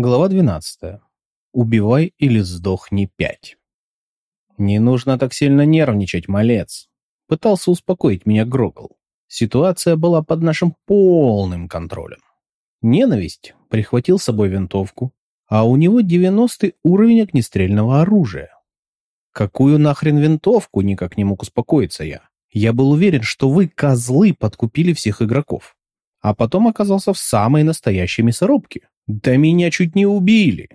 Глава 12. Убивай или сдохни пять. Не нужно так сильно нервничать, малец. Пытался успокоить меня Грогл. Ситуация была под нашим полным контролем. Ненависть прихватил с собой винтовку, а у него 90 уровень огнестрельного оружия. Какую нахрен винтовку, никак не мог успокоиться я. Я был уверен, что вы, козлы, подкупили всех игроков. А потом оказался в самой настоящей мясорубке. Да меня чуть не убили.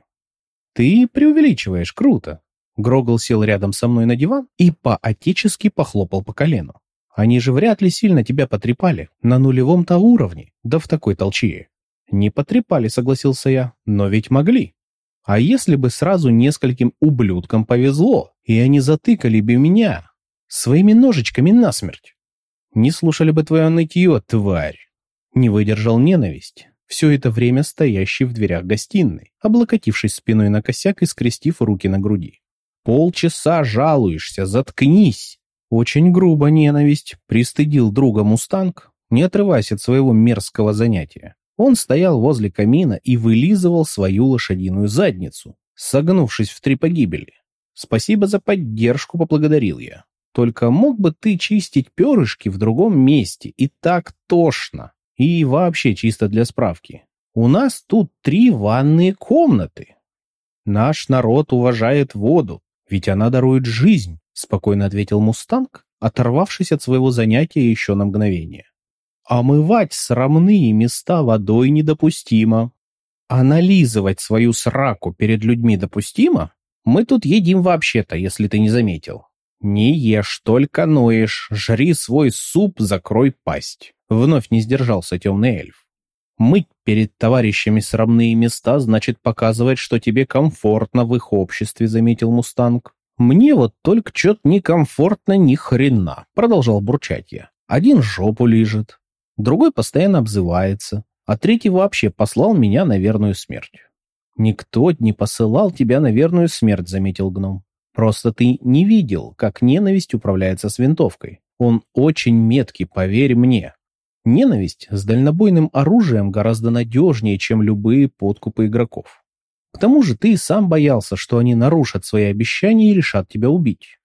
Ты преувеличиваешь, круто. Грогл сел рядом со мной на диван и по-отечески похлопал по колену. Они же вряд ли сильно тебя потрепали, на нулевом-то уровне, да в такой толчее. Не потрепали, согласился я, но ведь могли. А если бы сразу нескольким ублюдкам повезло, и они затыкали бы меня своими ножичками насмерть? Не слушали бы твое нытье, тварь. Не выдержал ненависть все это время стоящий в дверях гостиной, облокотившись спиной на косяк и скрестив руки на груди. «Полчаса жалуешься, заткнись!» Очень грубо ненависть пристыдил друга Мустанг, не отрываясь от своего мерзкого занятия. Он стоял возле камина и вылизывал свою лошадиную задницу, согнувшись в три погибели. «Спасибо за поддержку», — поблагодарил я. «Только мог бы ты чистить перышки в другом месте, и так тошно». И вообще, чисто для справки, у нас тут три ванные комнаты. Наш народ уважает воду, ведь она дарует жизнь, спокойно ответил Мустанг, оторвавшись от своего занятия еще на мгновение. Омывать срамные места водой недопустимо. А нализывать свою сраку перед людьми допустимо? Мы тут едим вообще-то, если ты не заметил. Не ешь, только ноешь, жри свой суп, закрой пасть. Вновь не сдержался темный эльф. Мыть перед товарищами срамные места значит показывать, что тебе комфортно в их обществе, заметил Мустанг. Мне вот только чё-то некомфортно ни хрена, продолжал бурчать я. Один жопу лижет, другой постоянно обзывается, а третий вообще послал меня на верную смерть. Никто не посылал тебя на верную смерть, заметил гном. Просто ты не видел, как ненависть управляется с винтовкой. Он очень меткий, поверь мне. Ненависть с дальнобойным оружием гораздо надежнее, чем любые подкупы игроков. К тому же ты и сам боялся, что они нарушат свои обещания и решат тебя убить.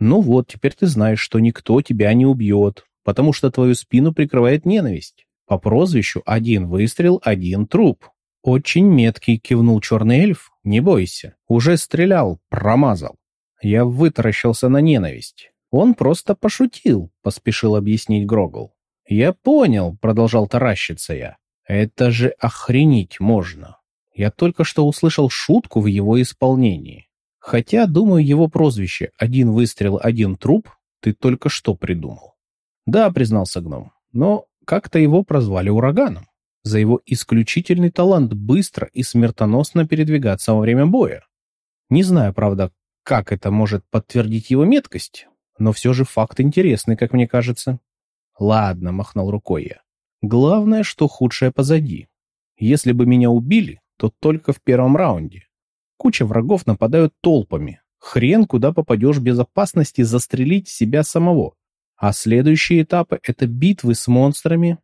Ну вот, теперь ты знаешь, что никто тебя не убьет, потому что твою спину прикрывает ненависть. По прозвищу «один выстрел, один труп». Очень меткий, кивнул черный эльф. Не бойся. Уже стрелял, промазал. Я вытаращился на ненависть. Он просто пошутил, поспешил объяснить Грогл. «Я понял», — продолжал таращиться я. «Это же охренеть можно. Я только что услышал шутку в его исполнении. Хотя, думаю, его прозвище «один выстрел, один труп» ты только что придумал». «Да», — признался гном, — «но как-то его прозвали ураганом за его исключительный талант быстро и смертоносно передвигаться во время боя. Не знаю, правда, как это может подтвердить его меткость, но все же факт интересный, как мне кажется. Ладно, махнул рукой я. Главное, что худшее позади. Если бы меня убили, то только в первом раунде. Куча врагов нападают толпами. Хрен куда попадешь без опасности застрелить себя самого. А следующие этапы — это битвы с монстрами,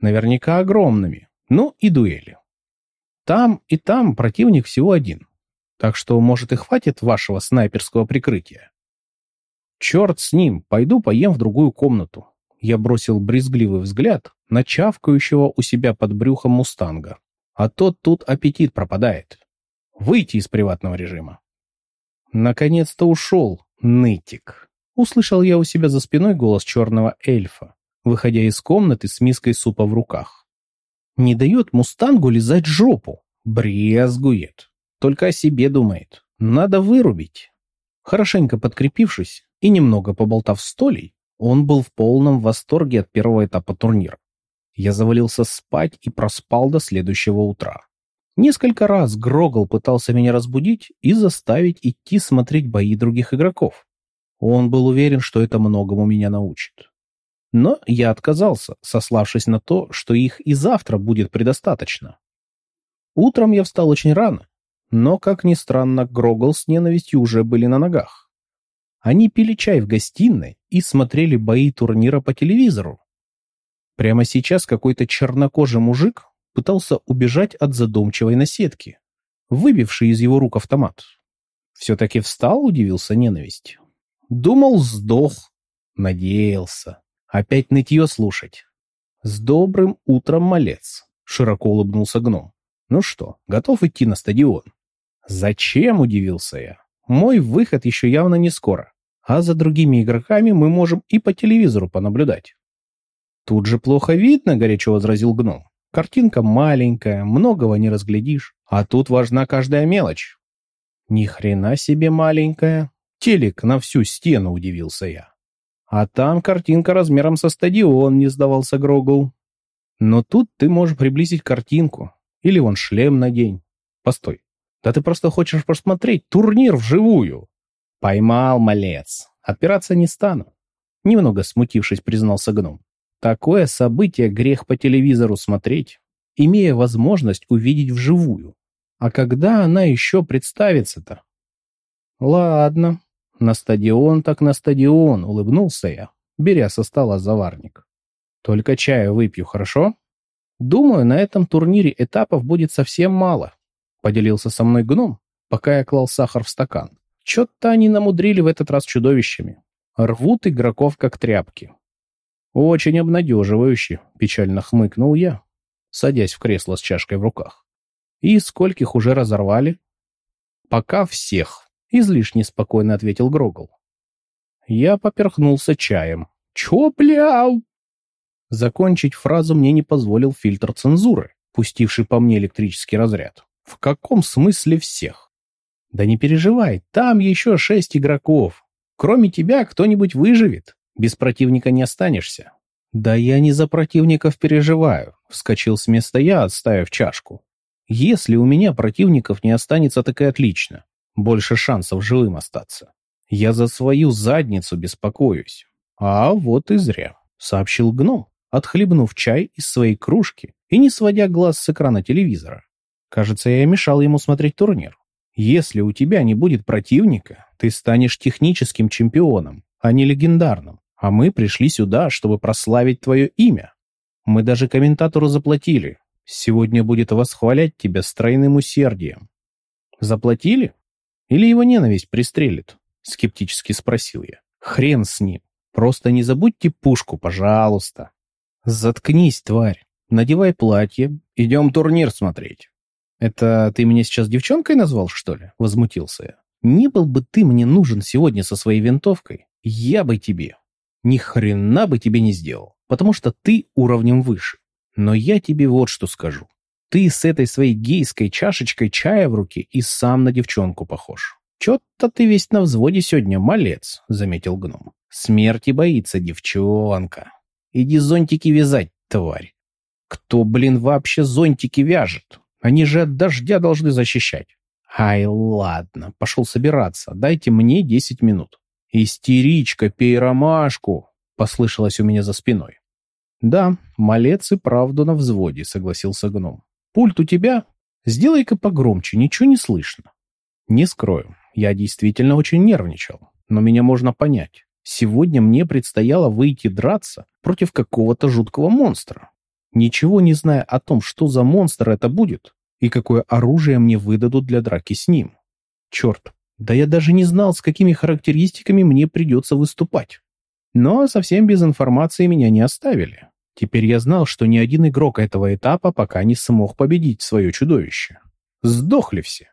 наверняка огромными, ну и дуэли. Там и там противник всего один. Так что, может, и хватит вашего снайперского прикрытия. Черт с ним, пойду поем в другую комнату. Я бросил брезгливый взгляд на чавкающего у себя под брюхом мустанга. А тот тут аппетит пропадает. Выйти из приватного режима. Наконец-то ушел, нытик. Услышал я у себя за спиной голос черного эльфа, выходя из комнаты с миской супа в руках. Не дает мустангу лизать жопу. Брезгует. Только о себе думает. Надо вырубить. Хорошенько подкрепившись и немного поболтав с он был в полном восторге от первого этапа турнира. Я завалился спать и проспал до следующего утра. Несколько раз Грогл пытался меня разбудить и заставить идти смотреть бои других игроков. Он был уверен, что это многому меня научит. Но я отказался, сославшись на то, что их и завтра будет предостаточно. Утром я встал очень рано, но, как ни странно, Грогл с ненавистью уже были на ногах. Они пили чай в гостиной и смотрели бои турнира по телевизору. Прямо сейчас какой-то чернокожий мужик пытался убежать от задумчивой наседки, выбивший из его рук автомат. «Все-таки встал?» — удивился ненависть. «Думал, сдох. Надеялся. Опять нытье слушать. С добрым утром, малец!» — широко улыбнулся гном. «Ну что, готов идти на стадион?» «Зачем?» — удивился я. «Мой выход еще явно не скоро, а за другими игроками мы можем и по телевизору понаблюдать». «Тут же плохо видно», — горячо возразил гном. «Картинка маленькая, многого не разглядишь, а тут важна каждая мелочь». «Ни хрена себе маленькая. Телек на всю стену», — удивился я. «А там картинка размером со стадион», — не сдавался Грогл. «Но тут ты можешь приблизить картинку. Или вон шлем надень. Постой, да ты просто хочешь посмотреть турнир вживую». «Поймал, малец. Отпираться не стану», — немного смутившись, признался гном. Такое событие грех по телевизору смотреть, имея возможность увидеть вживую. А когда она еще представится-то? Ладно, на стадион так на стадион, улыбнулся я, беря со стола заварник. Только чаю выпью, хорошо? Думаю, на этом турнире этапов будет совсем мало, поделился со мной гном, пока я клал сахар в стакан. Чё-то они намудрили в этот раз чудовищами. Рвут игроков как тряпки. «Очень обнадеживающе», — печально хмыкнул я, садясь в кресло с чашкой в руках. «И скольких уже разорвали?» «Пока всех», — излишне спокойно ответил Грогл. Я поперхнулся чаем. «Чё, бляу?» Закончить фразу мне не позволил фильтр цензуры, пустивший по мне электрический разряд. «В каком смысле всех?» «Да не переживай, там еще шесть игроков. Кроме тебя кто-нибудь выживет. Без противника не останешься. Да я не за противников переживаю, вскочил с места я, отставив чашку. Если у меня противников не останется, так и отлично. Больше шансов живым остаться. Я за свою задницу беспокоюсь. А вот и зря, сообщил гном, отхлебнув чай из своей кружки и не сводя глаз с экрана телевизора. Кажется, я мешал ему смотреть турнир. Если у тебя не будет противника, ты станешь техническим чемпионом, а не легендарным. А мы пришли сюда, чтобы прославить твое имя. Мы даже комментатору заплатили. Сегодня будет восхвалять тебя с тройным усердием. Заплатили? Или его ненависть пристрелит? Скептически спросил я. Хрен с ним. Просто не забудьте пушку, пожалуйста. Заткнись, тварь. Надевай платье. Идем турнир смотреть. Это ты меня сейчас девчонкой назвал, что ли? Возмутился я. Не был бы ты мне нужен сегодня со своей винтовкой, я бы тебе ни хрена бы тебе не сделал, потому что ты уровнем выше. Но я тебе вот что скажу. Ты с этой своей гейской чашечкой чая в руке и сам на девчонку похож. Чё-то ты весь на взводе сегодня, малец, заметил гном. Смерти боится девчонка. Иди зонтики вязать, тварь. Кто, блин, вообще зонтики вяжет? Они же от дождя должны защищать. Ай, ладно, пошел собираться. Дайте мне десять минут. «Истеричка, пей ромашку!» — послышалось у меня за спиной. «Да, малец и правду на взводе», — согласился гном. «Пульт у тебя? Сделай-ка погромче, ничего не слышно». Не скрою, я действительно очень нервничал, но меня можно понять. Сегодня мне предстояло выйти драться против какого-то жуткого монстра. Ничего не зная о том, что за монстр это будет и какое оружие мне выдадут для драки с ним. Черт, да я даже не знал, с какими характеристиками мне придется выступать. Но совсем без информации меня не оставили. Теперь я знал, что ни один игрок этого этапа пока не смог победить свое чудовище. Сдохли все.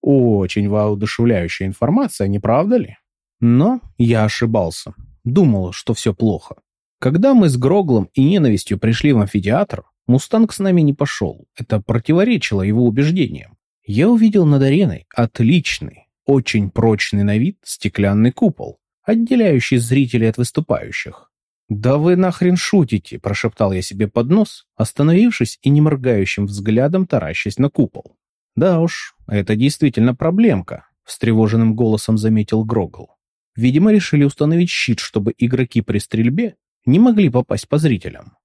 Очень воодушевляющая информация, не правда ли? Но я ошибался. Думал, что все плохо. Когда мы с Гроглом и ненавистью пришли в амфитеатр, Мустанг с нами не пошел. Это противоречило его убеждениям. Я увидел над ареной отличный, очень прочный на вид стеклянный купол, отделяющий зрителей от выступающих. «Да вы нахрен шутите!» – прошептал я себе под нос, остановившись и неморгающим взглядом таращась на купол. «Да уж, это действительно проблемка», – встревоженным голосом заметил Грогл. «Видимо, решили установить щит, чтобы игроки при стрельбе не могли попасть по зрителям.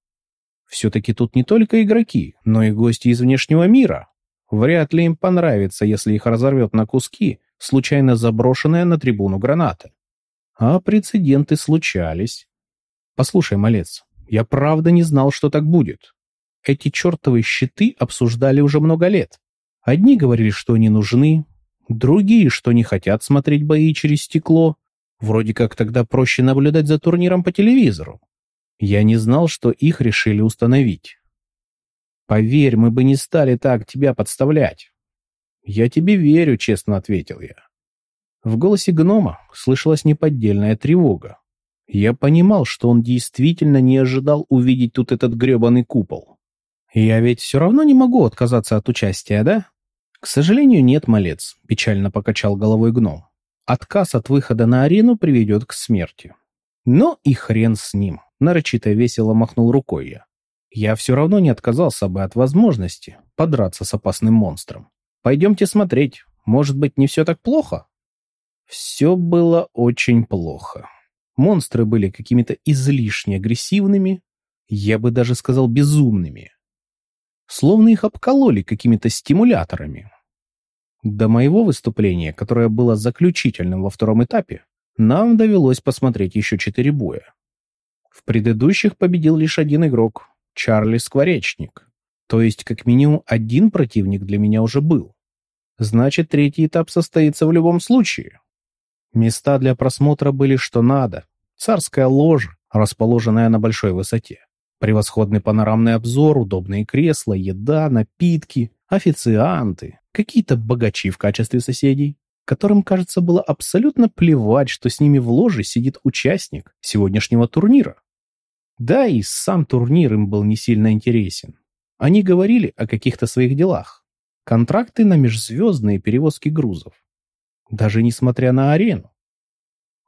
Все-таки тут не только игроки, но и гости из внешнего мира. Вряд ли им понравится, если их разорвет на куски случайно заброшенная на трибуну граната. А прецеденты случались. Послушай, малец, я правда не знал, что так будет. Эти чертовы щиты обсуждали уже много лет. Одни говорили, что они нужны, другие, что не хотят смотреть бои через стекло. Вроде как тогда проще наблюдать за турниром по телевизору. Я не знал, что их решили установить. Поверь, мы бы не стали так тебя подставлять. Я тебе верю, честно ответил я. В голосе гнома слышалась неподдельная тревога. Я понимал, что он действительно не ожидал увидеть тут этот гребаный купол. Я ведь все равно не могу отказаться от участия, да? К сожалению, нет, малец, печально покачал головой гном. Отказ от выхода на арену приведет к смерти. Но и хрен с ним, нарочито весело махнул рукой я. Я все равно не отказался бы от возможности подраться с опасным монстром. Пойдемте смотреть, может быть, не все так плохо? Все было очень плохо. Монстры были какими-то излишне агрессивными, я бы даже сказал безумными. Словно их обкололи какими-то стимуляторами. До моего выступления, которое было заключительным во втором этапе, нам довелось посмотреть еще четыре боя. В предыдущих победил лишь один игрок — Чарли Скворечник. То есть, как минимум, один противник для меня уже был. Значит, третий этап состоится в любом случае. Места для просмотра были что надо. Царская ложа, расположенная на большой высоте. Превосходный панорамный обзор, удобные кресла, еда, напитки, официанты, какие-то богачи в качестве соседей, которым, кажется, было абсолютно плевать, что с ними в ложе сидит участник сегодняшнего турнира. Да и сам турнир им был не сильно интересен. Они говорили о каких-то своих делах. Контракты на межзвездные перевозки грузов даже несмотря на арену.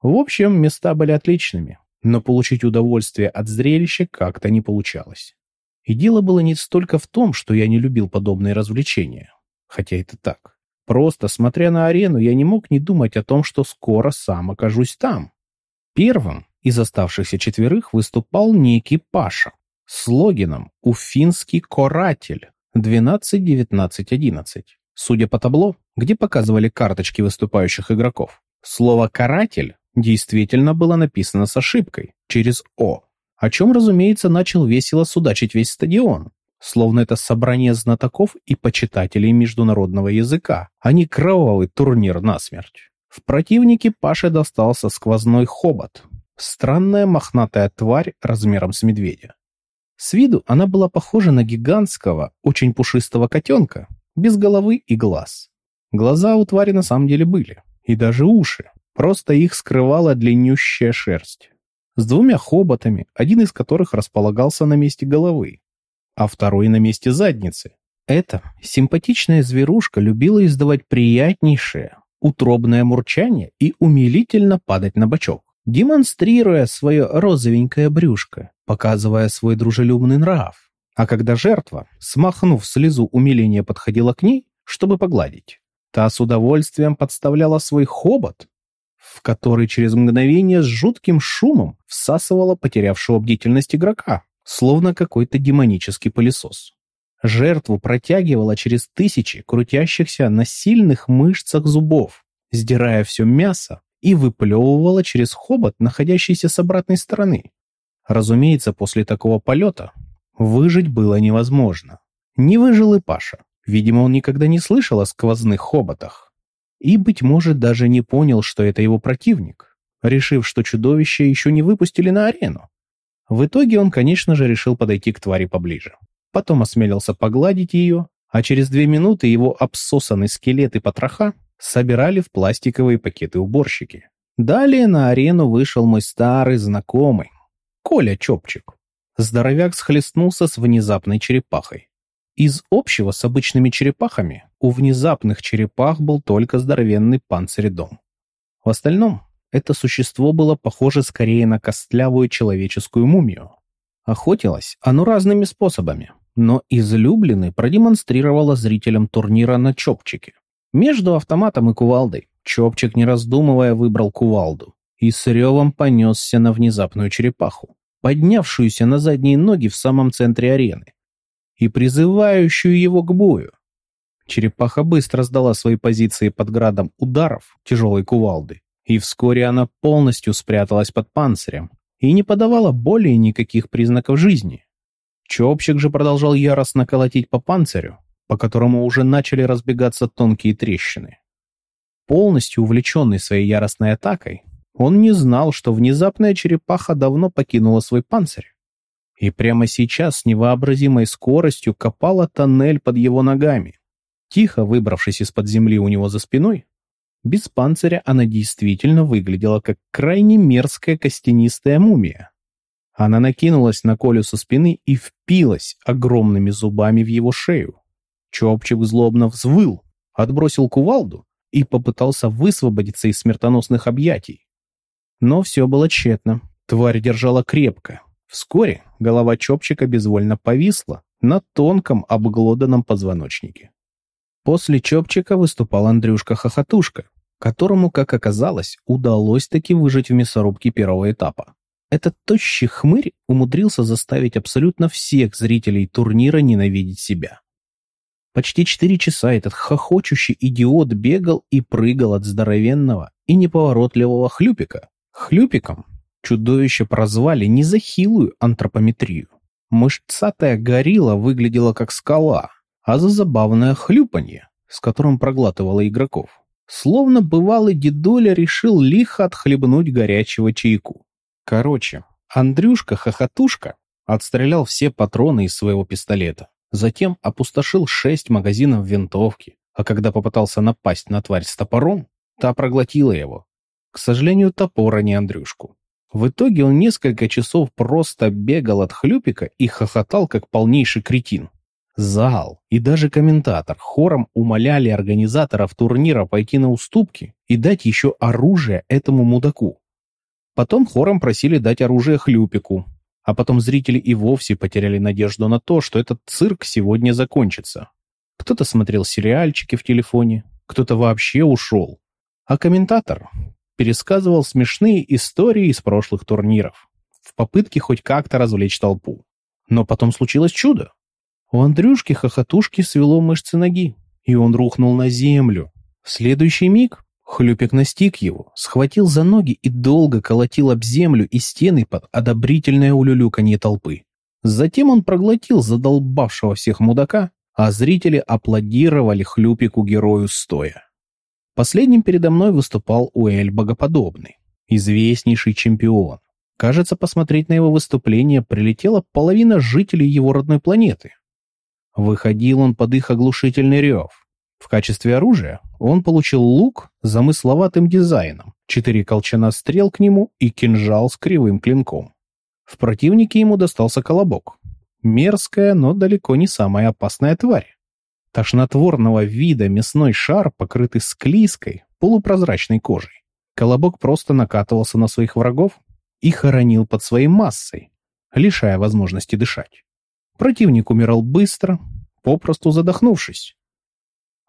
В общем, места были отличными, но получить удовольствие от зрелища как-то не получалось. И дело было не столько в том, что я не любил подобные развлечения, хотя это так. Просто, смотря на арену, я не мог не думать о том, что скоро сам окажусь там. Первым из оставшихся четверых выступал некий Паша с логином «Уфинский коратель» 12-19-11. Судя по табло, где показывали карточки выступающих игроков, слово «каратель» действительно было написано с ошибкой, через «о», о чем, разумеется, начал весело судачить весь стадион, словно это собрание знатоков и почитателей международного языка, а не кровавый турнир насмерть. В противнике Паше достался сквозной хобот, странная мохнатая тварь размером с медведя. С виду она была похожа на гигантского, очень пушистого котенка, без головы и глаз. Глаза у твари на самом деле были, и даже уши, просто их скрывала длиннющая шерсть. С двумя хоботами, один из которых располагался на месте головы, а второй на месте задницы. Эта симпатичная зверушка любила издавать приятнейшее, утробное мурчание и умилительно падать на бочок, демонстрируя свое розовенькое брюшко, показывая свой дружелюбный нрав. А когда жертва, смахнув слезу умиления, подходила к ней, чтобы погладить, та с удовольствием подставляла свой хобот, в который через мгновение с жутким шумом всасывала потерявшего бдительность игрока, словно какой-то демонический пылесос. Жертву протягивала через тысячи крутящихся на сильных мышцах зубов, сдирая все мясо и выплевывала через хобот, находящийся с обратной стороны. Разумеется, после такого полета Выжить было невозможно. Не выжил и Паша. Видимо, он никогда не слышал о сквозных хоботах. И, быть может, даже не понял, что это его противник, решив, что чудовище еще не выпустили на арену. В итоге он, конечно же, решил подойти к твари поближе. Потом осмелился погладить ее, а через две минуты его обсосанный скелет и потроха собирали в пластиковые пакеты уборщики. Далее на арену вышел мой старый знакомый, Коля Чопчик. Здоровяк схлестнулся с внезапной черепахой. Из общего с обычными черепахами у внезапных черепах был только здоровенный панцирь-дом. В остальном это существо было похоже скорее на костлявую человеческую мумию. Охотилось оно разными способами, но излюбленный продемонстрировало зрителям турнира на чопчике. Между автоматом и кувалдой чопчик, не раздумывая, выбрал кувалду и с ревом понесся на внезапную черепаху поднявшуюся на задние ноги в самом центре арены и призывающую его к бою. Черепаха быстро сдала свои позиции под градом ударов тяжелой кувалды, и вскоре она полностью спряталась под панцирем и не подавала более никаких признаков жизни. Чопчик же продолжал яростно колотить по панцирю, по которому уже начали разбегаться тонкие трещины. Полностью увлеченный своей яростной атакой, он не знал, что внезапная черепаха давно покинула свой панцирь. И прямо сейчас с невообразимой скоростью копала тоннель под его ногами. Тихо выбравшись из-под земли у него за спиной, без панциря она действительно выглядела как крайне мерзкая костянистая мумия. Она накинулась на Колю со спины и впилась огромными зубами в его шею. Чопчик злобно взвыл, отбросил кувалду и попытался высвободиться из смертоносных объятий. Но все было тщетно. Тварь держала крепко. Вскоре голова Чопчика безвольно повисла на тонком обглоданном позвоночнике. После Чопчика выступал Андрюшка-хохотушка, которому, как оказалось, удалось таки выжить в мясорубке первого этапа. Этот тощий хмырь умудрился заставить абсолютно всех зрителей турнира ненавидеть себя. Почти четыре часа этот хохочущий идиот бегал и прыгал от здоровенного и неповоротливого хлюпика. Хлюпиком чудовище прозвали не за хилую антропометрию. Мышцатая горилла выглядела как скала, а за забавное хлюпанье, с которым проглатывала игроков. Словно бывалый дедуля решил лихо отхлебнуть горячего чайку. Короче, Андрюшка-хохотушка отстрелял все патроны из своего пистолета. Затем опустошил шесть магазинов винтовки, а когда попытался напасть на тварь с топором, та проглотила его. К сожалению, топора не Андрюшку. В итоге он несколько часов просто бегал от хлюпика и хохотал, как полнейший кретин. Зал и даже комментатор хором умоляли организаторов турнира пойти на уступки и дать еще оружие этому мудаку. Потом хором просили дать оружие хлюпику, а потом зрители и вовсе потеряли надежду на то, что этот цирк сегодня закончится. Кто-то смотрел сериальчики в телефоне, кто-то вообще ушел. А комментатор пересказывал смешные истории из прошлых турниров в попытке хоть как-то развлечь толпу. Но потом случилось чудо. У Андрюшки-хохотушки свело мышцы ноги, и он рухнул на землю. В следующий миг Хлюпик настиг его, схватил за ноги и долго колотил об землю и стены под одобрительное улюлюканье толпы. Затем он проглотил задолбавшего всех мудака, а зрители аплодировали Хлюпику-герою стоя. Последним передо мной выступал Уэль Богоподобный, известнейший чемпион. Кажется, посмотреть на его выступление прилетела половина жителей его родной планеты. Выходил он под их оглушительный рев, в качестве оружия он получил лук с замысловатым дизайном, четыре колчана стрел к нему и кинжал с кривым клинком. В противнике ему достался колобок. Мерзкая, но далеко не самая опасная тварь. Тошнотворного вида мясной шар, покрытый склизкой, полупрозрачной кожей. Колобок просто накатывался на своих врагов и хоронил под своей массой, лишая возможности дышать. Противник умирал быстро, попросту задохнувшись.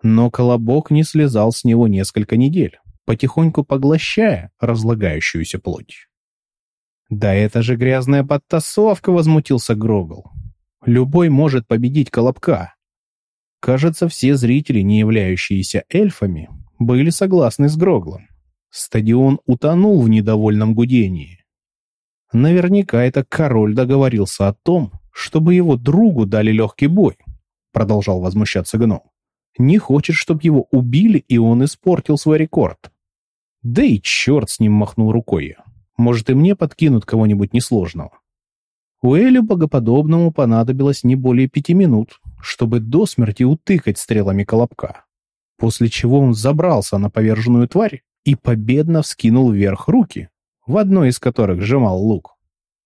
Но колобок не слезал с него несколько недель, потихоньку поглощая разлагающуюся плоть. «Да это же грязная подтасовка!» — возмутился Грогл. «Любой может победить колобка». Кажется, все зрители, не являющиеся эльфами, были согласны с Гроглом. Стадион утонул в недовольном гудении. Наверняка это король договорился о том, чтобы его другу дали легкий бой, продолжал возмущаться гном не хочет, чтобы его убили, и он испортил свой рекорд. Да и черт с ним махнул рукой. Может, и мне подкинут кого-нибудь несложного. Уэлю богоподобному понадобилось не более пяти минут, чтобы до смерти утыкать стрелами колобка, после чего он забрался на поверженную тварь и победно вскинул вверх руки, в одной из которых сжимал лук.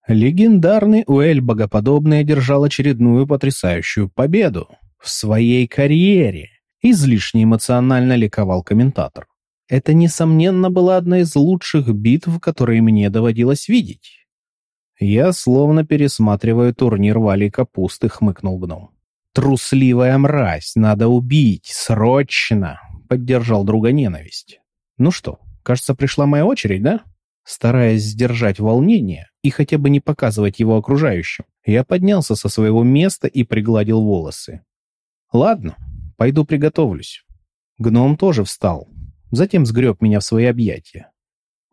Легендарный Уэль Богоподобный одержал очередную потрясающую победу в своей карьере. Излишне эмоционально ликовал комментатор. Это, несомненно, была одна из лучших битв, которые мне доводилось видеть. Я словно пересматриваю турнир Вали Капусты, хмыкнул гном. «Трусливая мразь, надо убить, срочно!» — поддержал друга ненависть. «Ну что, кажется, пришла моя очередь, да?» Стараясь сдержать волнение и хотя бы не показывать его окружающим, я поднялся со своего места и пригладил волосы. «Ладно, пойду приготовлюсь. Гном тоже встал, затем сгреб меня в свои объятия.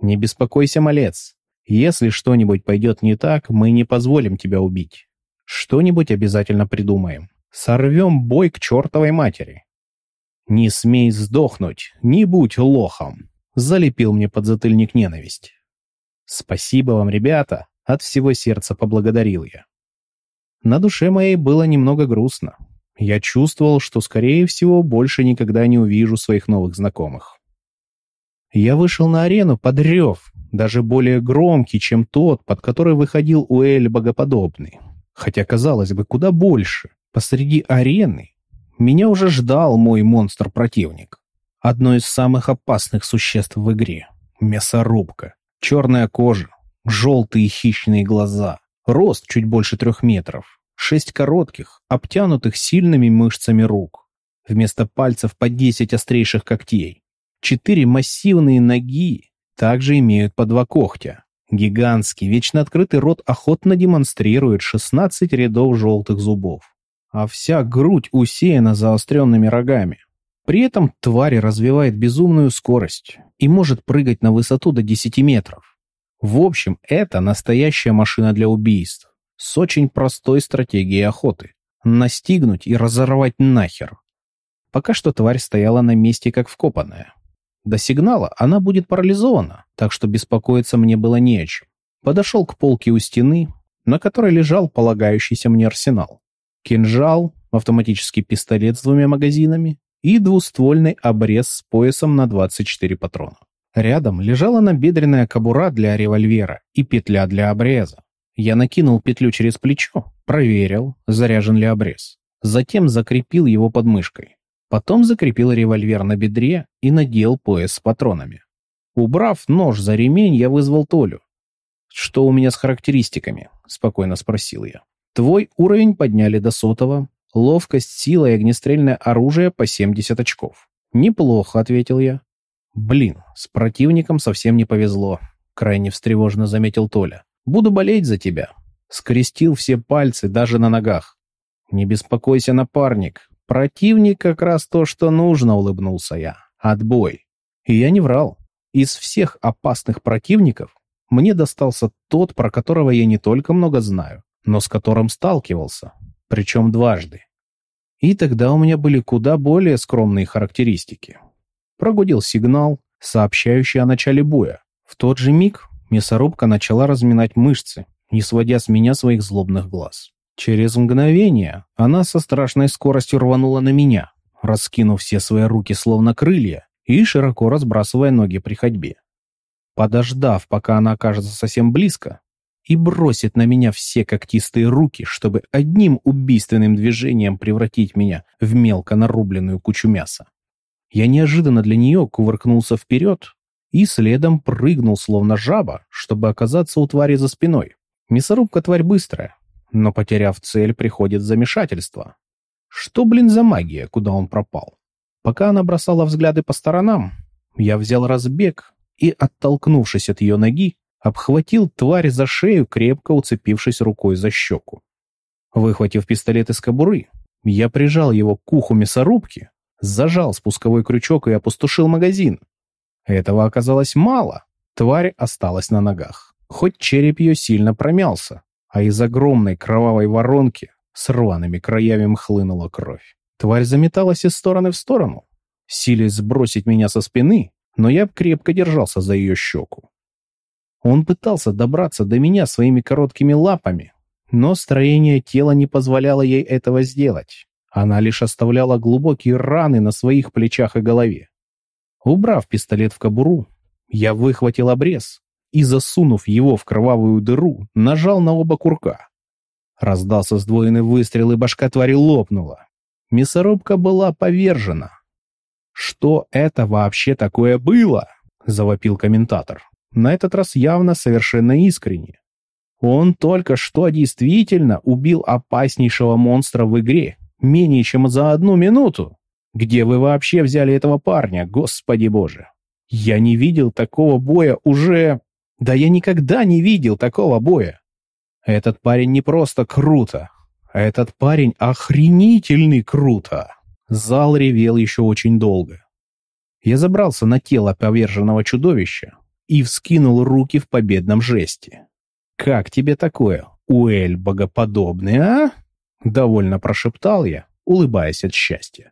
Не беспокойся, малец. Если что-нибудь пойдет не так, мы не позволим тебя убить. Что-нибудь обязательно придумаем. Сорвем бой к чертовой матери. Не смей сдохнуть, не будь лохом, залепил мне подзатыльник ненависть. Спасибо вам, ребята, от всего сердца поблагодарил я. На душе моей было немного грустно. Я чувствовал, что, скорее всего, больше никогда не увижу своих новых знакомых. Я вышел на арену под рев, даже более громкий, чем тот, под который выходил Уэль Богоподобный. Хотя, казалось бы, куда больше. Посреди арены меня уже ждал мой монстр-противник. Одно из самых опасных существ в игре. Мясорубка. Черная кожа, желтые хищные глаза, рост чуть больше трех метров, шесть коротких, обтянутых сильными мышцами рук. Вместо пальцев по десять острейших когтей. Четыре массивные ноги также имеют по два когтя. Гигантский, вечно открытый рот охотно демонстрирует 16 рядов желтых зубов. А вся грудь усеяна заостренными рогами. При этом тварь развивает безумную скорость и может прыгать на высоту до 10 метров. В общем, это настоящая машина для убийств с очень простой стратегией охоты. Настигнуть и разорвать нахер. Пока что тварь стояла на месте как вкопанная. До сигнала она будет парализована, так что беспокоиться мне было не о чем. Подошел к полке у стены, на которой лежал полагающийся мне арсенал. Кинжал, автоматический пистолет с двумя магазинами и двуствольный обрез с поясом на 24 патрона. Рядом лежала набедренная кобура для револьвера и петля для обреза. Я накинул петлю через плечо, проверил, заряжен ли обрез. Затем закрепил его под мышкой. Потом закрепил револьвер на бедре и надел пояс с патронами. Убрав нож за ремень, я вызвал Толю. «Что у меня с характеристиками?» – спокойно спросил я. «Твой уровень подняли до сотого, ловкость, сила и огнестрельное оружие по 70 очков». «Неплохо», – ответил я. «Блин, с противником совсем не повезло», — крайне встревоженно заметил Толя. «Буду болеть за тебя». Скрестил все пальцы, даже на ногах. «Не беспокойся, напарник. Противник как раз то, что нужно», — улыбнулся я. «Отбой». И я не врал. Из всех опасных противников мне достался тот, про которого я не только много знаю, но с которым сталкивался. Причем дважды. И тогда у меня были куда более скромные характеристики. Прогудел сигнал, сообщающий о начале боя. В тот же миг мясорубка начала разминать мышцы, не сводя с меня своих злобных глаз. Через мгновение она со страшной скоростью рванула на меня, раскинув все свои руки словно крылья и широко разбрасывая ноги при ходьбе. Подождав, пока она окажется совсем близко, и бросит на меня все когтистые руки, чтобы одним убийственным движением превратить меня в мелко нарубленную кучу мяса. Я неожиданно для нее кувыркнулся вперед и следом прыгнул, словно жаба, чтобы оказаться у твари за спиной. Мясорубка тварь быстрая, но, потеряв цель, приходит замешательство. Что, блин, за магия, куда он пропал? Пока она бросала взгляды по сторонам, я взял разбег и, оттолкнувшись от ее ноги, обхватил тварь за шею, крепко уцепившись рукой за щеку. Выхватив пистолет из кобуры, я прижал его к уху мясорубки, зажал спусковой крючок и опустошил магазин. Этого оказалось мало. Тварь осталась на ногах. Хоть череп ее сильно промялся, а из огромной кровавой воронки с рваными краями хлынула кровь. Тварь заметалась из стороны в сторону, силясь сбросить меня со спины, но я крепко держался за ее щеку. Он пытался добраться до меня своими короткими лапами, но строение тела не позволяло ей этого сделать. Она лишь оставляла глубокие раны на своих плечах и голове. Убрав пистолет в кобуру, я выхватил обрез и, засунув его в кровавую дыру, нажал на оба курка. Раздался сдвоенный выстрел, и башка твари лопнула. Мясорубка была повержена. «Что это вообще такое было?» — завопил комментатор. На этот раз явно совершенно искренне. Он только что действительно убил опаснейшего монстра в игре Менее чем за одну минуту. Где вы вообще взяли этого парня, господи боже? Я не видел такого боя уже... Да я никогда не видел такого боя. Этот парень не просто круто. Этот парень охренительный круто. Зал ревел еще очень долго. Я забрался на тело поверженного чудовища и вскинул руки в победном жесте. «Как тебе такое, Уэль богоподобный, а?» Довольно прошептал я, улыбаясь от счастья.